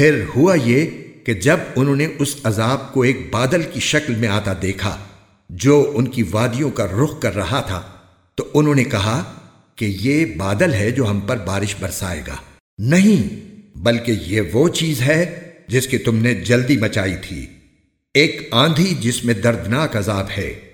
پھر ہوا یہ کہ جب انہوں نے اس عذاب کو ایک بادل کی شکل میں آتا دیکھا جو ان کی وادیوں کا رخ کر رہا تھا، تو انہوں نے کہا کہ یہ بادل ہے جو ہم پر بارش برسائے گا۔ نہیں، بلکہ یہ وہ چیز ہے جس کی تم نے جلدی مچائی تھی۔ ایک آندھی جس میں دردناک عذاب ہے۔